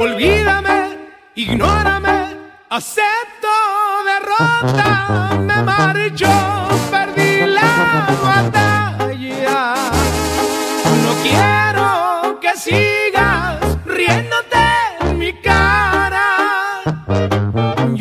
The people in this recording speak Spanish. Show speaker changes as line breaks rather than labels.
Olvídame, ignórame, acepto derrota, me marcho, perdí la batalla. No quiero que sigas